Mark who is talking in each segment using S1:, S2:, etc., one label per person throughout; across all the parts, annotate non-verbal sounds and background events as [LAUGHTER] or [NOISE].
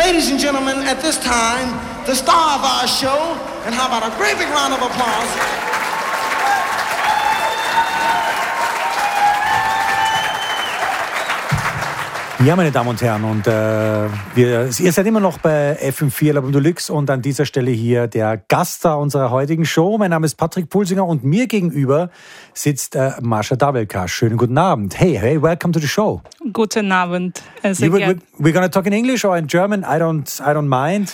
S1: Ladies and gentlemen, at this time, the star of our show, and how about a great big round of applause?
S2: Ja, meine Damen und Herren, und äh, wir, ihr seid immer noch bei FM4 Labum Deluxe und an dieser Stelle hier der Gaststar unserer heutigen Show. Mein Name ist Patrick Pulsinger und mir gegenüber sitzt äh, Marsha Dabelka. Schönen guten Abend. Hey, hey, welcome to the show.
S3: Guten Abend.
S2: You, we, we're gonna talk in English or in German? I don't, I don't mind.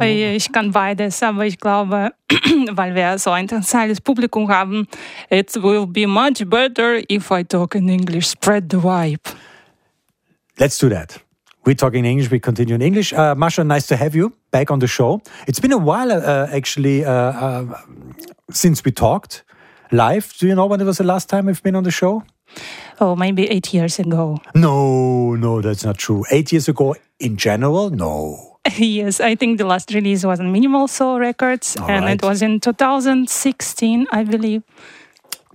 S3: Ich kann beides, aber ich glaube, [CLEARS THROAT] weil wir so ein internationales Publikum haben, it will be much better if I talk in English. Spread the vibe.
S2: Let's do that. We're talking English. We continue in English. Uh, Masha, nice to have you back on the show. It's been a while, uh, actually, uh, uh, since we talked live. Do you know when it was the last time we've been on the show?
S3: Oh, maybe eight years ago.
S2: No, no, that's not true. Eight years ago in general? No. [LAUGHS]
S3: yes, I think the last release was on Minimal Soul Records, All and right. it was in 2016, I believe.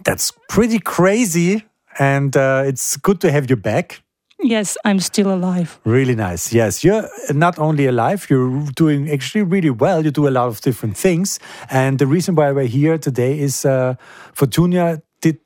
S2: That's pretty crazy, and uh, it's good to have you back.
S3: Yes, I'm still alive.
S2: Really nice. Yes, you're not only alive, you're doing actually really well. You do a lot of different things. And the reason why we're here today is uh, Fortunia did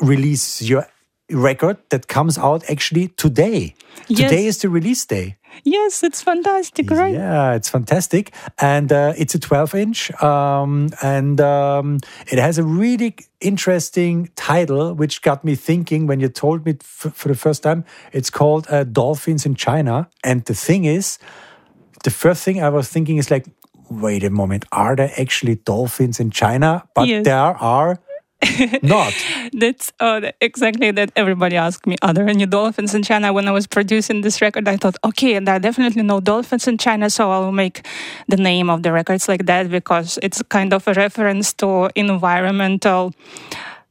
S2: release your record that comes out actually today. Yes. Today is the release day.
S3: Yes, it's fantastic, right?
S2: Yeah, it's fantastic. And uh, it's a 12 inch. Um, and um, it has a really interesting title, which got me thinking when you told me for the first time. It's called uh, Dolphins in China. And the thing is, the first thing I was thinking is like, wait a moment, are there actually dolphins in China? But yes. there are [LAUGHS] not.
S3: That's uh, exactly that everybody asked me, are there any dolphins in China? When I was producing this record, I thought, okay, there are definitely no dolphins in China, so I'll make the name of the records like that because it's kind of a reference to environmental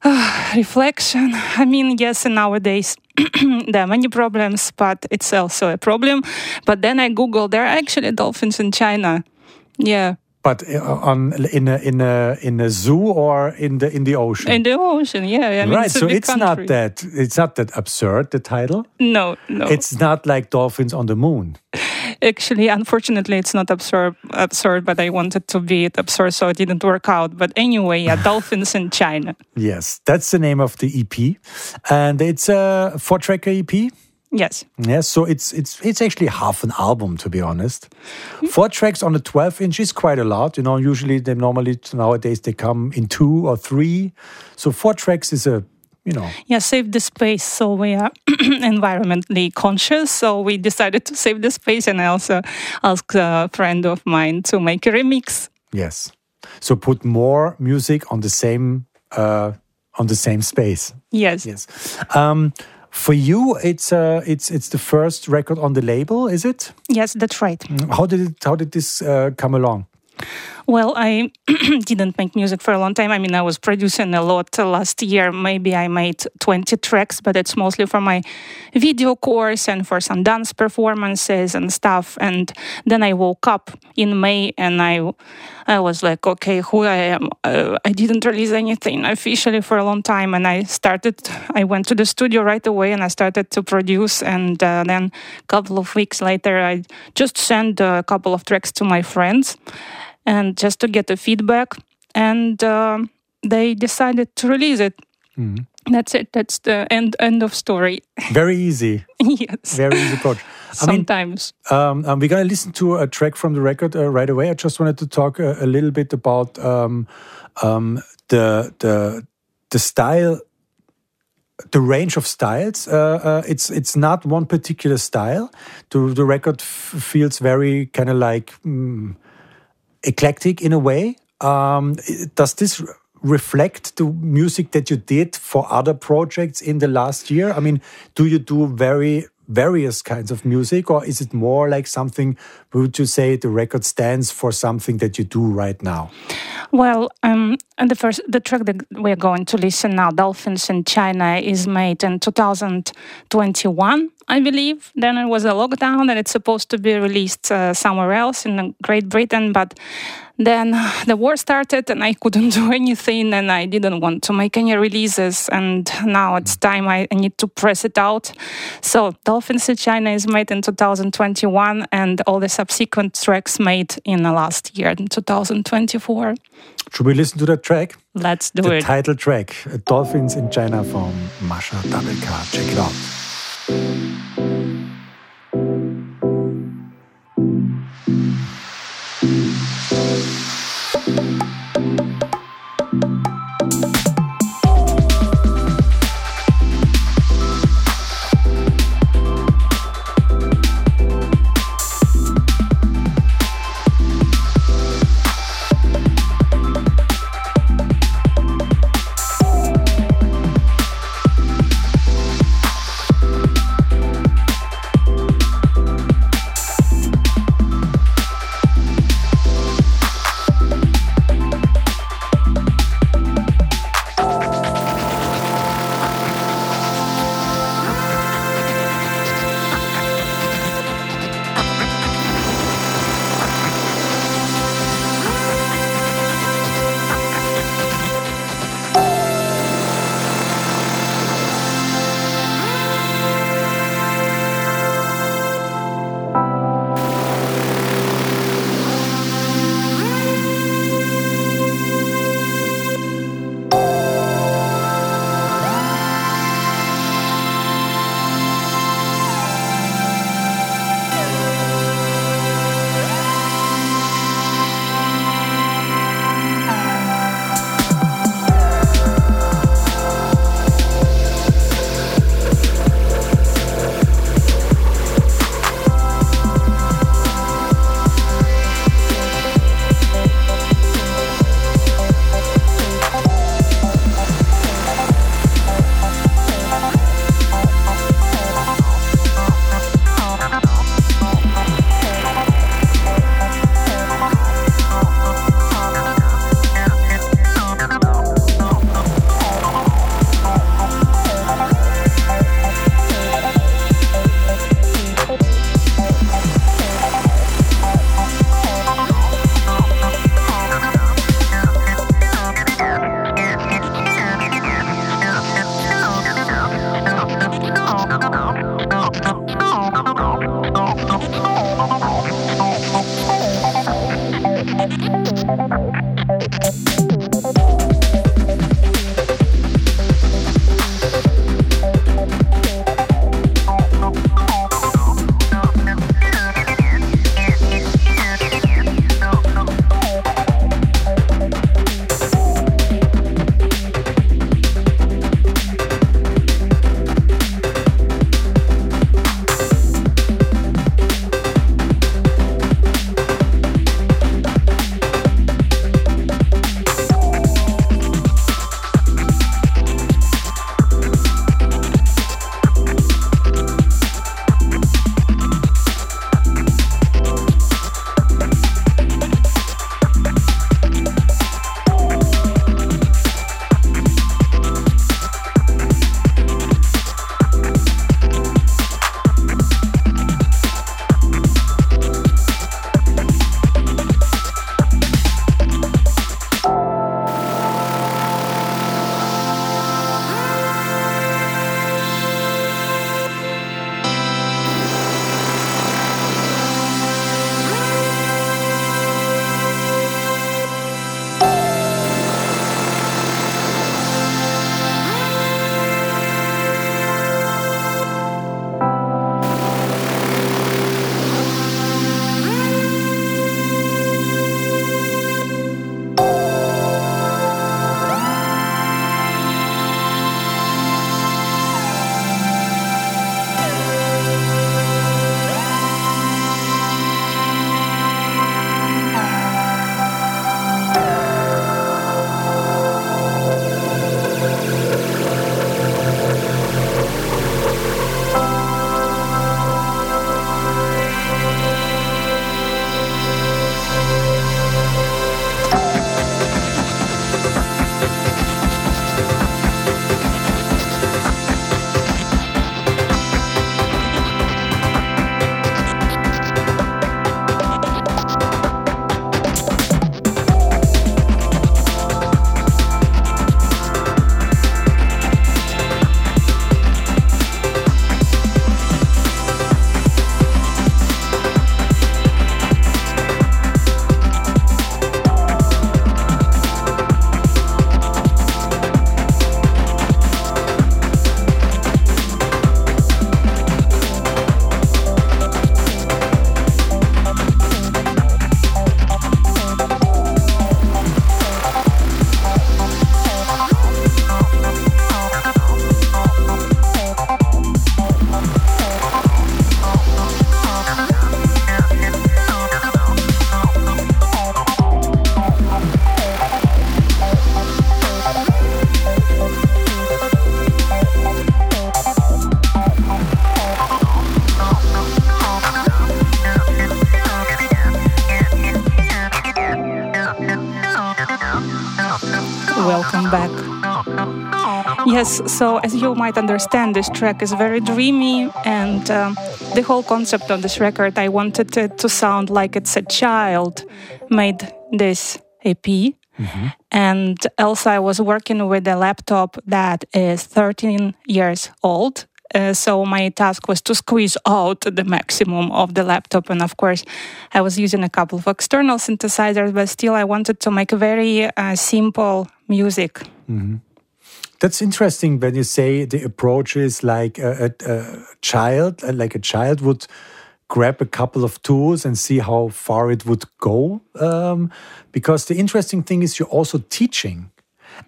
S3: uh, [SIGHS] reflection. I mean, yes, nowadays [CLEARS THROAT] there are many problems, but it's also a problem. But then I Googled, there are actually dolphins in China. Yeah.
S2: But uh, on in a in a in a zoo or in the in the ocean.
S3: In the ocean, yeah. I mean,
S2: right.
S3: It's
S2: so it's
S3: country.
S2: not that it's not that absurd. The title.
S3: No, no.
S2: It's not like dolphins on the moon.
S3: Actually, unfortunately, it's not absurd. Absurd, but I wanted to be it absurd, so it didn't work out. But anyway, yeah, [LAUGHS] dolphins in China.
S2: Yes, that's the name of the EP, and it's a four-track EP.
S3: Yes.
S2: Yes. So it's it's it's actually half an album to be honest. Mm-hmm. Four tracks on a 12 inch is quite a lot. You know, usually they normally nowadays they come in two or three. So four tracks is a you know.
S3: Yeah, save the space. So we are [CLEARS THROAT] environmentally conscious. So we decided to save the space, and I also asked a friend of mine to make a remix.
S2: Yes. So put more music on the same uh, on the same space.
S3: Yes.
S2: Yes. Um, for you, it's uh, it's it's the first record on the label, is it?
S3: Yes, that's right.
S2: How did it? How did this uh, come along?
S3: Well, I [CLEARS THROAT] didn't make music for a long time. I mean, I was producing a lot last year. Maybe I made 20 tracks, but it's mostly for my video course and for some dance performances and stuff. And then I woke up in May and I, I was like, okay, who I am. Uh, I didn't release anything officially for a long time. And I started, I went to the studio right away and I started to produce. And uh, then a couple of weeks later, I just sent a couple of tracks to my friends and just to get the feedback. And uh, they decided to release it. Mm. That's it. That's the end end of story. [LAUGHS]
S2: Very easy.
S3: yes.
S2: Very easy approach.
S3: I Sometimes.
S2: Mean, um, um, we're gonna listen to a track from the record uh, right away. I just wanted to talk a, a little bit about um, um the the the style the range of styles. Uh, uh, it's it's not one particular style. The the record feels very kind of like mm, eclectic in a way. Um, does this reflect the music that you did for other projects in the last year? I mean, do you do very various kinds of music, or is it more like something? Would you say the record stands for something that you do right now?
S3: Well, um, and the first the track that we're going to listen now, "Dolphins in China," is made in 2021, I believe. Then it was a lockdown and it's supposed to be released uh, somewhere else in Great Britain. But then [SIGHS] the war started and I couldn't [LAUGHS] do anything and I didn't want to make any releases. And now it's time I, need to press it out. So Dolphins in China is made in 2021 and all the subsequent tracks made in the last year in 2024.
S2: Should we listen to that track?
S3: Let's do
S2: the
S3: it.
S2: title track, Dolphins in China from Masha Double Check it out.
S3: Thank you. Yes, so as you might understand, this track is very dreamy, and um, the whole concept of this record, I wanted it to sound like it's a child made this EP. Mm-hmm. And also, I was working with a laptop that is 13 years old. Uh, so my task was to squeeze out the maximum of the laptop and of course i was using a couple of external synthesizers but still i wanted to make very uh, simple music mm-hmm.
S2: That's interesting when you say the approach is like a, a, a child uh, like a child would grab a couple of tools and see how far it would go um, because the interesting thing is you're also teaching.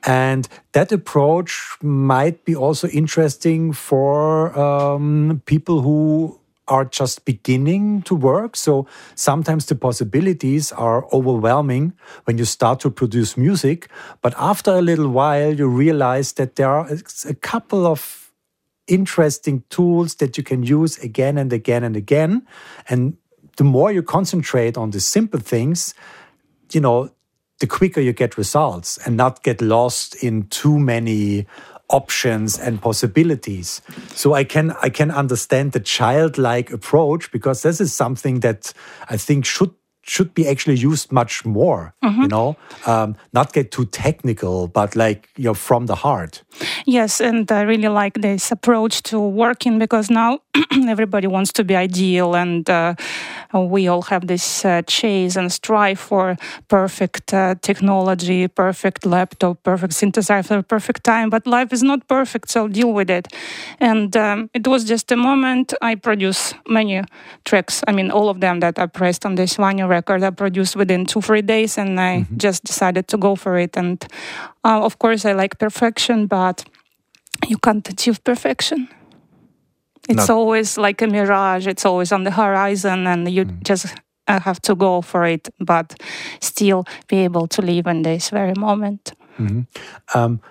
S2: And that approach might be also interesting for um, people who are just beginning to work. So sometimes the possibilities are overwhelming when you start to produce music. But after a little while, you realize that there are a couple of interesting tools that you can use again and again and again. And the more you concentrate on the simple things, you know, the quicker you get results and not get lost in too many options and possibilities. So I can I can understand the childlike approach because this is something that I think should should be actually used much more mm -hmm. you know? Um, not get too technical but like you know from the heart.
S3: Yes and i really like this approach to working because now [CLEARS THROAT] everybody wants to be ideal and uh, we all have this uh, chase and strive for perfect uh, technology perfect laptop perfect synthesizer perfect time but life is not perfect so deal with it. And um, it was just a moment. I produce many tracks i mean all of them that are pressed on this vinyl record I produced within two, three days, and I mm-hmm. just decided to go for it. And uh, of course, I like perfection, but you can't achieve perfection. It's Not. always like a mirage, it's always on the horizon, and you mm. just uh, have to go for it, but still be able to live in this very moment. Mm-hmm.
S2: Um,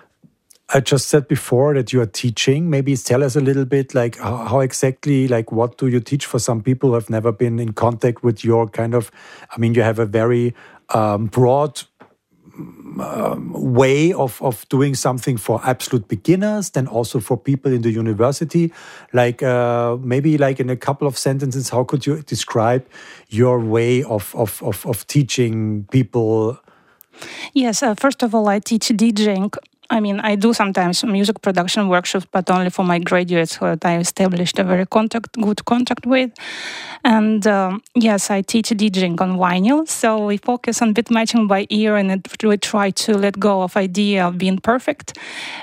S2: I just said before that you are teaching. Maybe tell us a little bit, like how, exactly, like what do you teach for some people who have never been in contact with your kind of? I mean, you have a very um, broad um, way of of doing something for absolute beginners, then also for people in the university. Like uh, maybe like in a couple of sentences, how could you describe your way of of of, of teaching people?
S3: Yes, uh, first of all, I teach DJing I mean, I do sometimes music production workshops, but only for my graduates who I established a very contact, good contact with. And um, yes, I teach DJing on vinyl, so we focus on beat matching by ear, and it, we try to let go of idea of being perfect,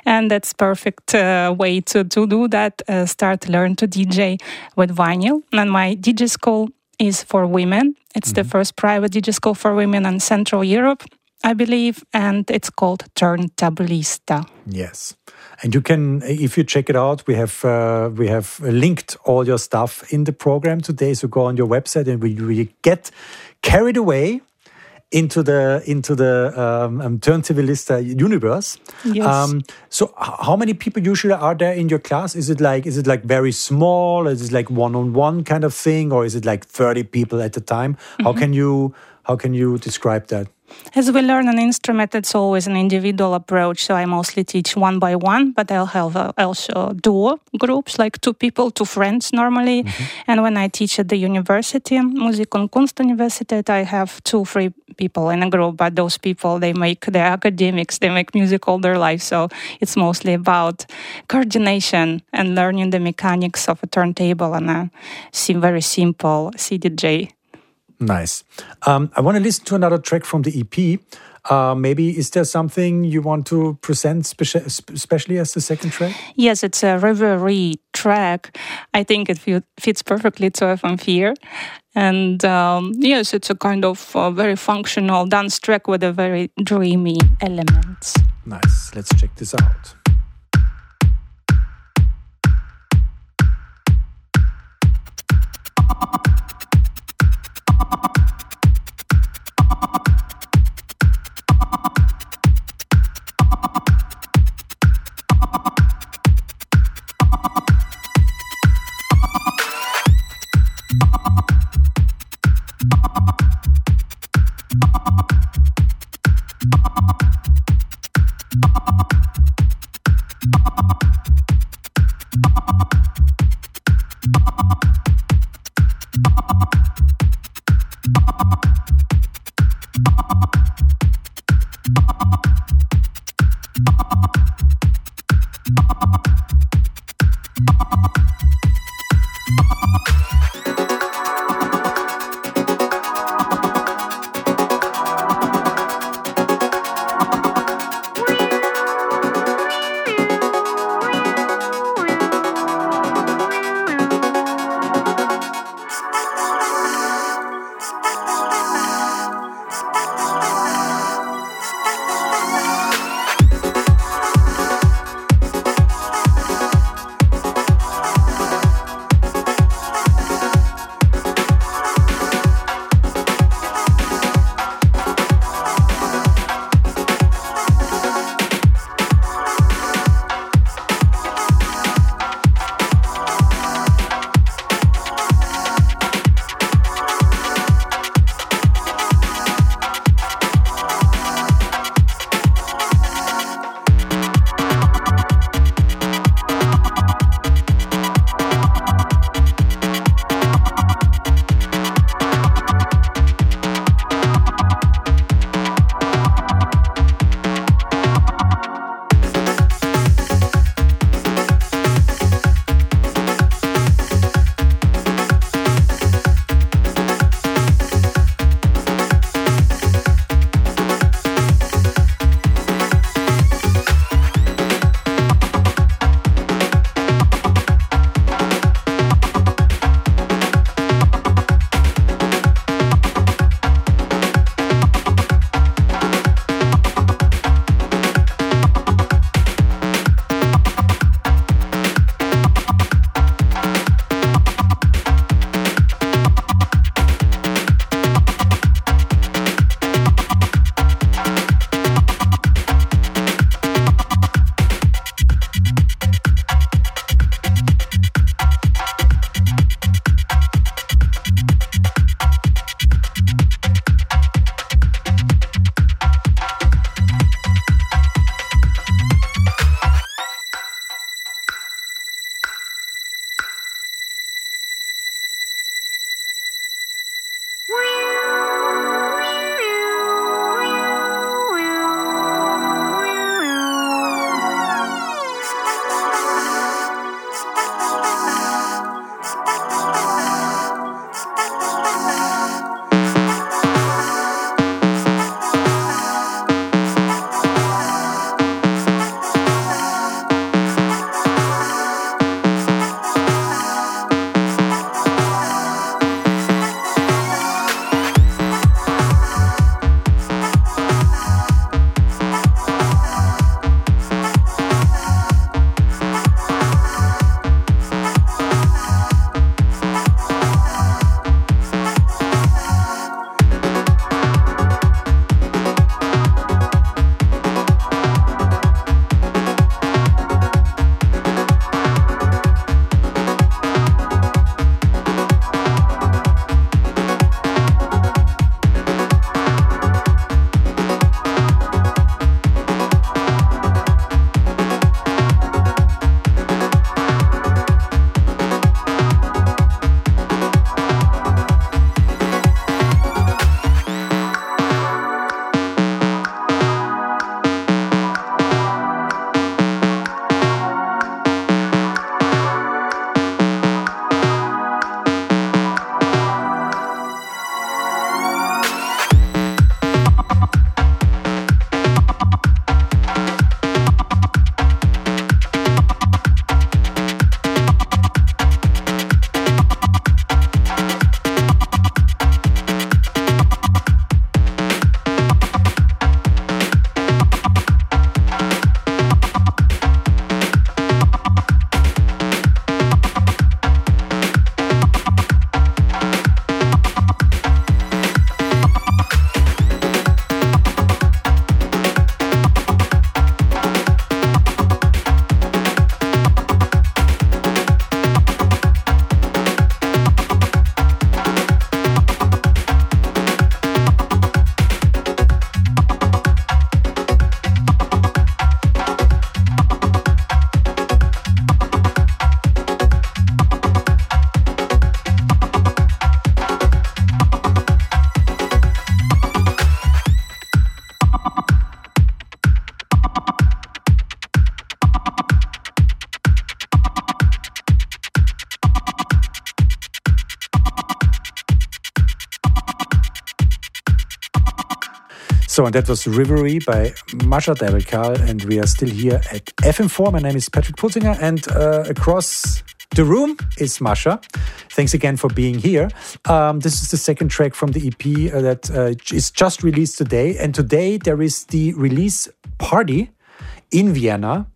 S3: and that's perfect uh, way to to do that. Uh, start learn to DJ with vinyl, and my DJ school is for women. It's mm-hmm. the first private DJ school for women in Central Europe I believe, and it's called Turntablista.
S2: Yes, and you can, if you check it out, we have uh, we have linked all your stuff in the program today. So go on your website, and we, we get carried away into the into the um, um, Turntablista universe.
S3: Yes. Um,
S2: so, how many people usually are there in your class? Is it like is it like very small? Is it like one on one kind of thing, or is it like thirty people at a time? Mm -hmm. How mm-hmm. can you how can you describe that?
S3: As we learn an instrument, it's always an individual approach. So I mostly teach one by one, but I'll have uh, also duo groups, like two people, two friends normally. Mm-hmm. And when I teach at the university, Musik und Kunstuniversität, I have two, three people in a group. But those people, they make, they're academics, they make music all their life. So it's mostly about coordination and learning the mechanics of a turntable and a very simple CDJ
S2: Nice. Um, I want to listen to another track from the EP. Uh, maybe is there something you want to present, speci especially as the second track?
S3: Yes, it's a reverie track. I think it fits perfectly to FM4. And um, yes, it's a kind of uh, very functional dance track with a very dreamy element.
S2: Nice. Let's check this out. So, and that was Reverie by Masha Dabelka, and we are still here at FM4. My name is Patrick Pulsinger, and uh, across the room is Masha. Thanks again for being here. Um, this is the second track from the EP uh, that uh, is just released today, and today there is the release party in Vienna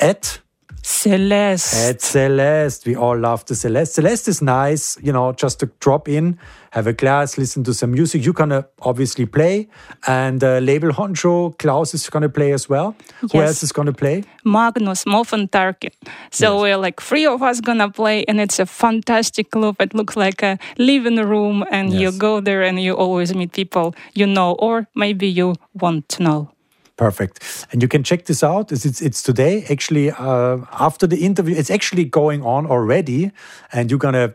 S2: at
S3: Celeste.
S2: At Celeste. We all love the Celeste. Celeste is nice, you know, just to drop in, have a glass, listen to some music. You're going to obviously play. And uh, label honcho, Klaus is going to play as well. Yes. Who else is going to play?
S3: Magnus Moffentarkin. So yes. we're like three of us going to play. And it's a fantastic club. It looks like a living room. And yes. you go there and you always meet people you know, or maybe you want to know.
S2: Perfect. And you can check this out. It's, it's, today, actually, uh, after the interview. It's actually going on already. And you're going to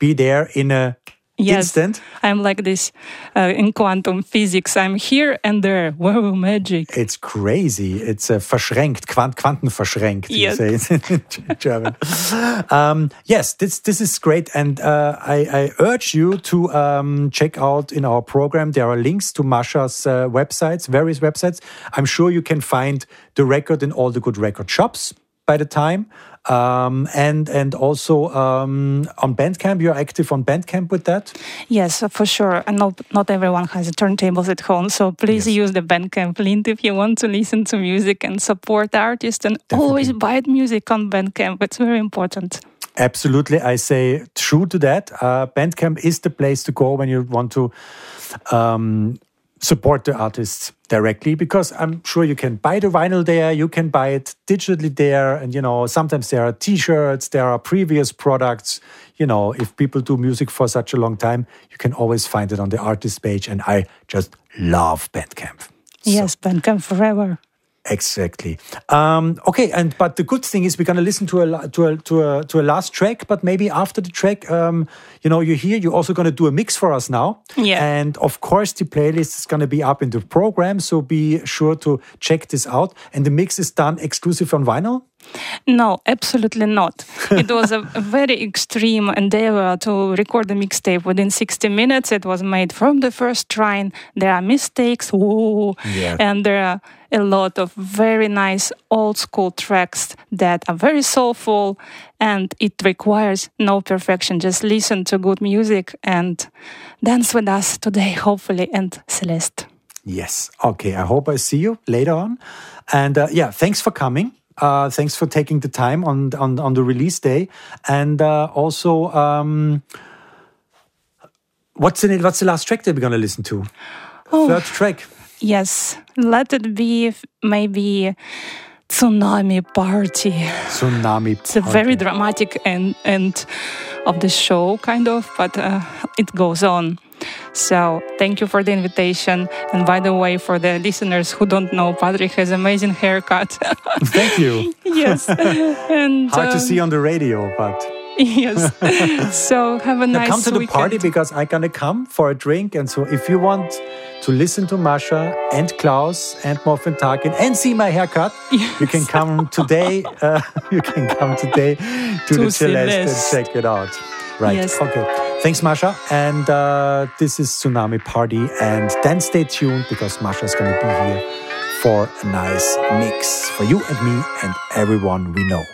S2: be there in a Yes, instant.
S3: I'm like this uh, in quantum physics. I'm here and there. Wow, magic!
S2: It's crazy. It's uh, verschränkt, Quant Quantenverschränkt. Yes. You say in [LAUGHS] German. um, yes, this this is great, and uh, I, I, urge you to um, check out in our program. There are links to Masha's uh, websites, various websites. I'm sure you can find the record in all the good record shops by the time. Um, and and also um, on Bandcamp, you're active on Bandcamp with that.
S3: Yes, for sure. And not not everyone has turntables at home, so please yes. use the Bandcamp link if you want to listen to music and support artists. And Definitely. always buy music on Bandcamp. It's very important.
S2: Absolutely, I say true to that. Uh, Bandcamp is the place to go when you want to um, support the artists directly because I'm sure you can buy the vinyl there, you can buy it digitally there, and you know sometimes there are T-shirts, there are previous products. You know, if people do music for such a long time, you can always find it on the artist page, and I just love Bandcamp.
S3: Yes, so. Bandcamp forever.
S2: Exactly. Um, okay, and but the good thing is we're gonna listen to a to a to a to a last track, but maybe after the track, um, you know, you're here. You're also gonna do a mix for us now.
S3: Yeah.
S2: And of course, the playlist is gonna be up in the program, so be sure to check this out. And the mix is done exclusive on vinyl.
S3: No, absolutely not. it was a, [LAUGHS] very extreme endeavor to record a mixtape within 60 minutes. It was made from the first try. There are mistakes, whoa, yeah. and there are a lot of very nice old school tracks that are very soulful and it requires no perfection. Just listen to good music and dance with us today, hopefully, and Celeste.
S2: Yes. Okay. I hope I see you later on. And uh, yeah, thanks for coming. Uh, thanks for taking the time on on, on the release day, and uh, also, um, what's in it? What's the last track that we're gonna listen to? Oh, Third track.
S3: Yes, let it be maybe tsunami party.
S2: Tsunami. Party.
S3: It's a very dramatic end end of the show, kind of, but uh, it goes on. So thank you for the invitation. And by the way, for the listeners who don't know, Patrick has amazing haircut. [LAUGHS]
S2: thank you. [LAUGHS]
S3: yes. [LAUGHS] and
S2: hard um, to see on the radio, but
S3: yes. so have a now nice
S2: come to the
S3: weekend.
S2: party because I'm gonna come for a drink. And so if you want to listen to Masha and Klaus and Morphin Tarkin and see my haircut, yes. you can come today. Uh, you can come today to, to the Celeste and check it out. Right. Yes. Okay. Thanks, Masha. And uh, this is Tsunami Party. And then stay tuned because Masha is going to be here for a nice mix for you and me and everyone we know.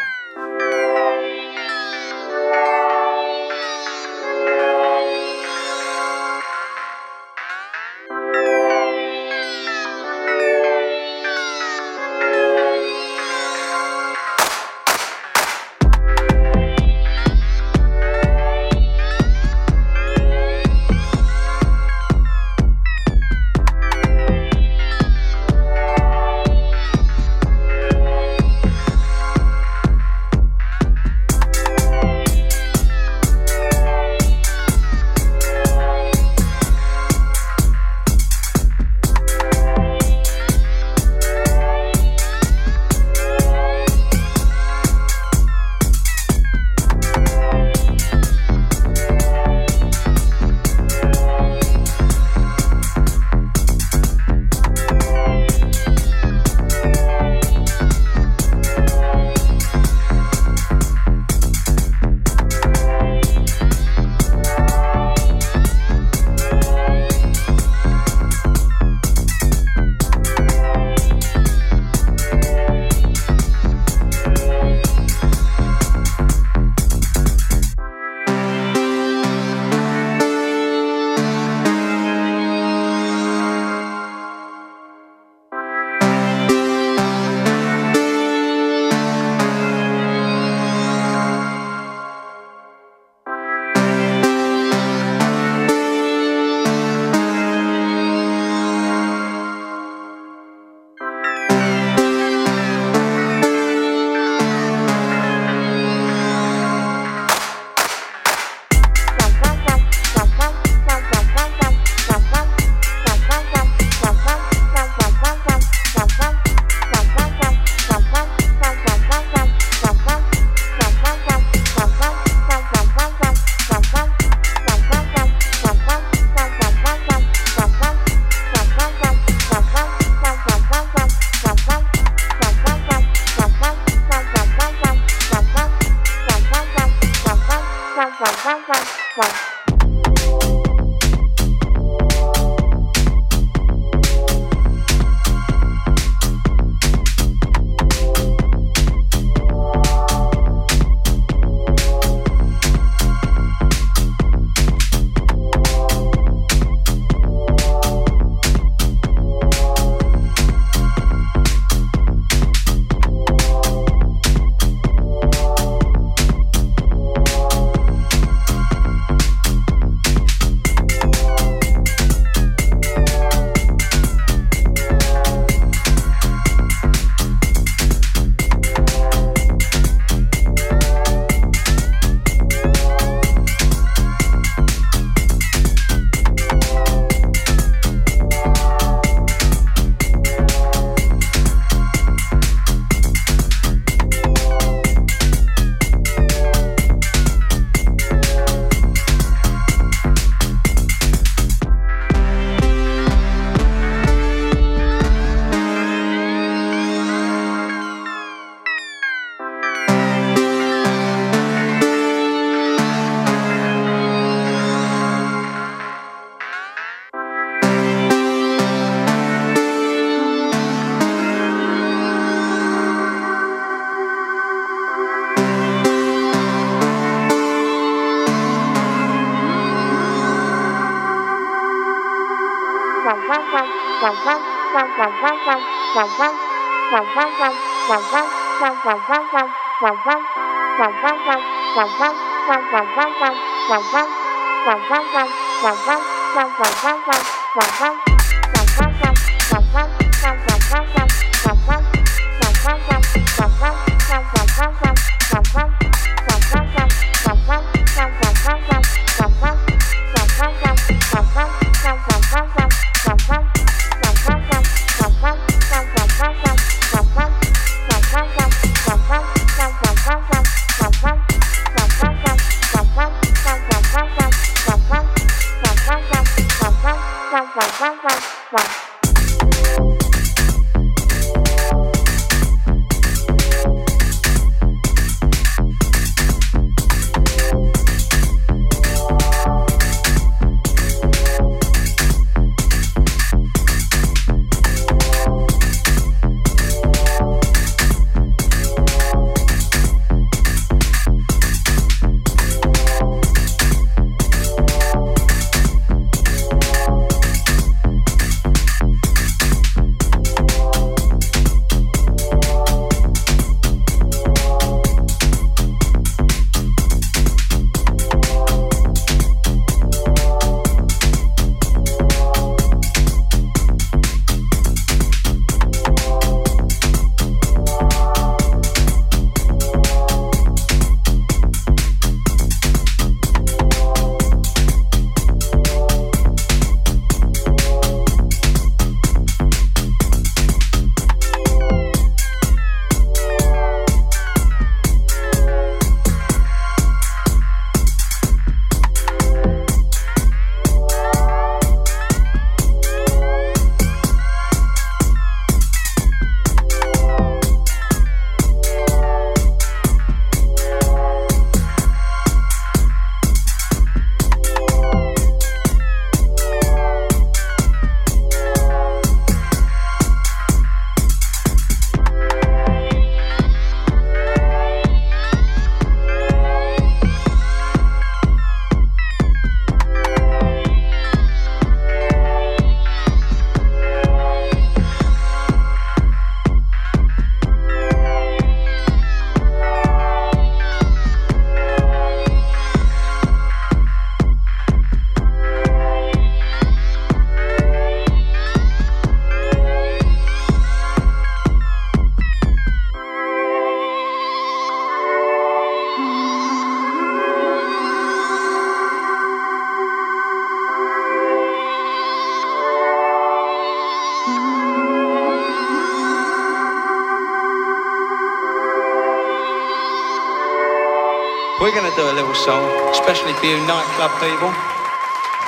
S4: Going to do a little song, especially for you nightclub people.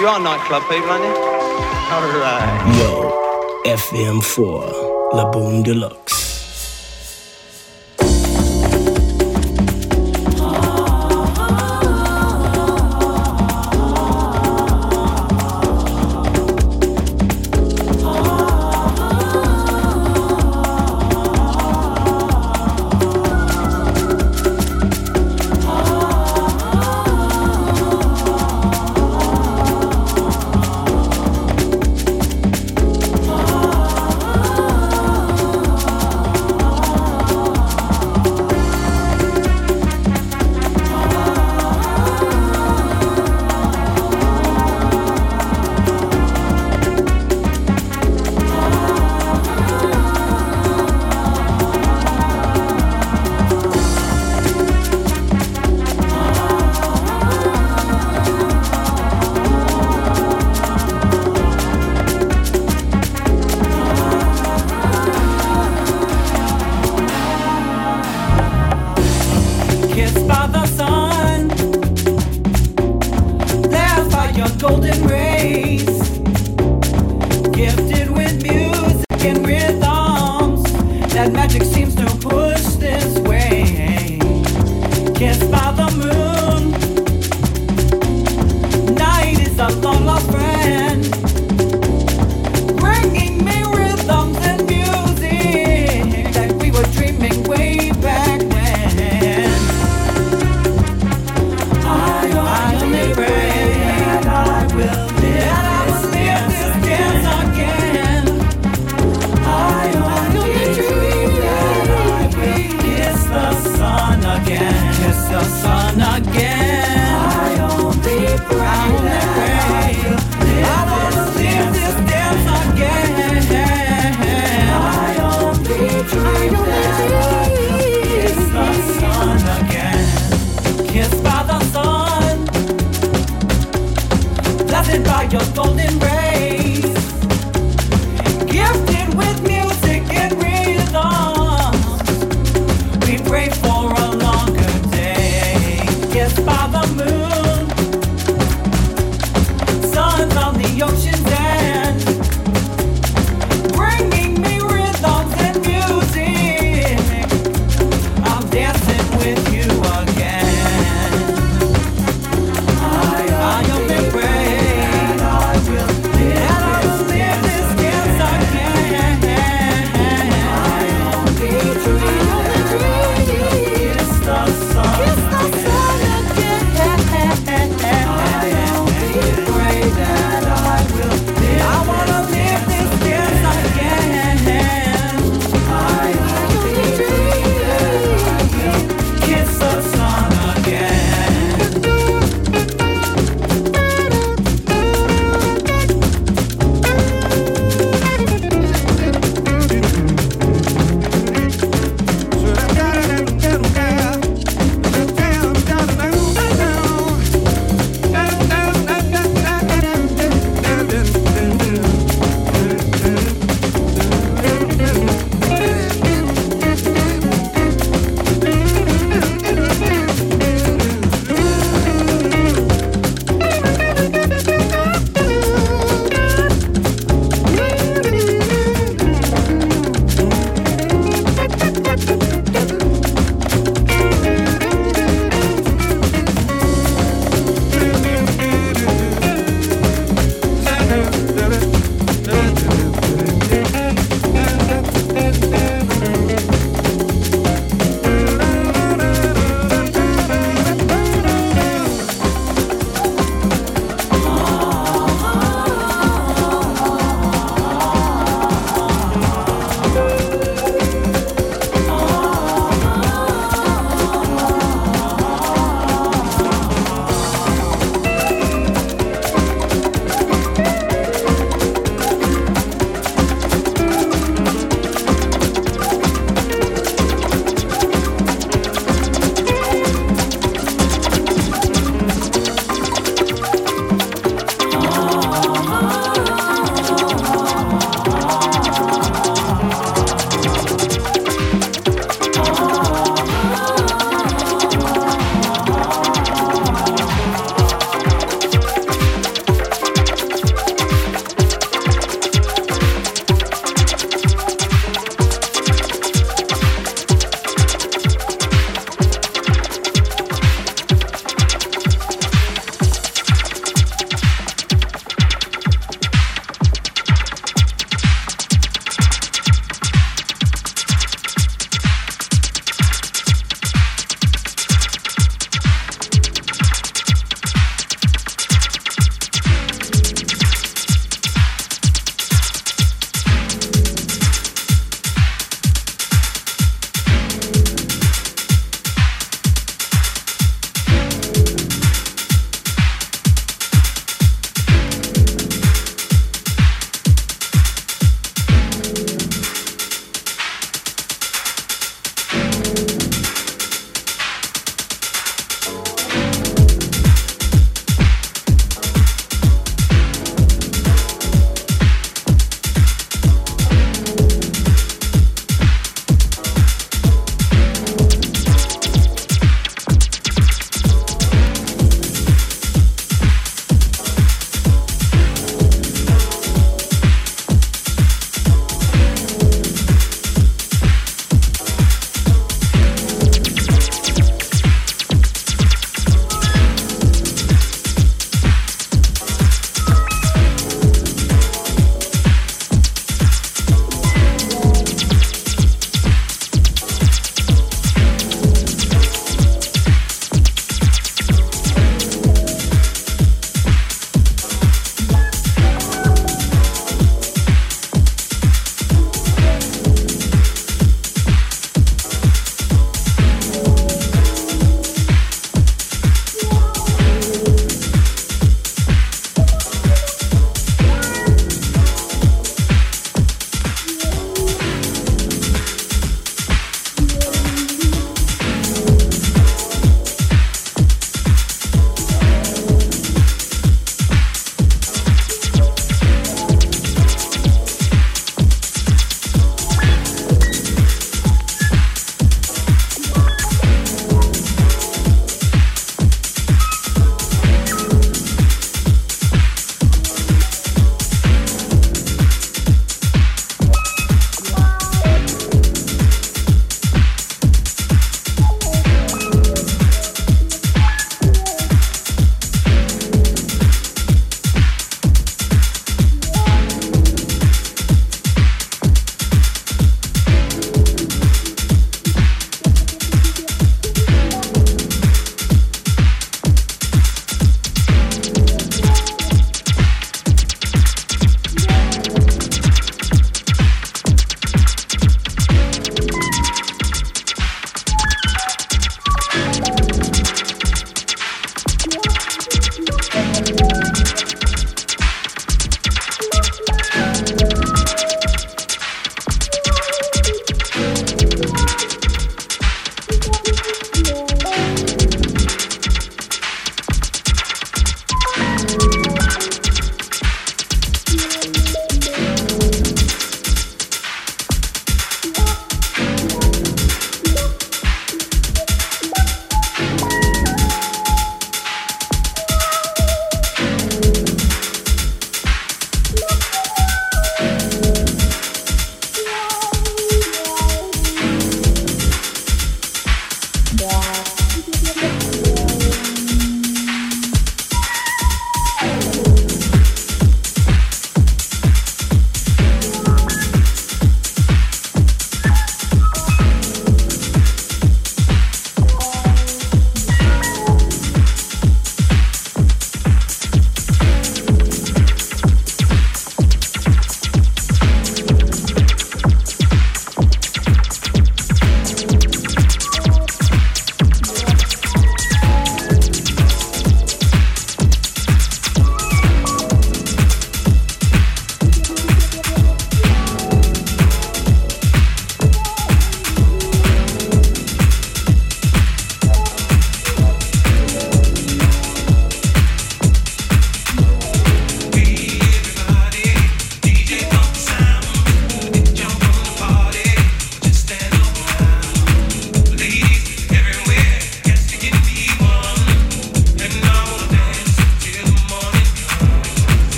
S4: You are nightclub people, aren't you? All right.
S5: Yo, FM4, La
S6: Boum de Luxe.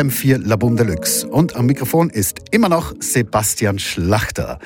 S7: FM4 La
S8: Deluxe. Und am Mikrofon ist immer noch Sebastian Schlachter.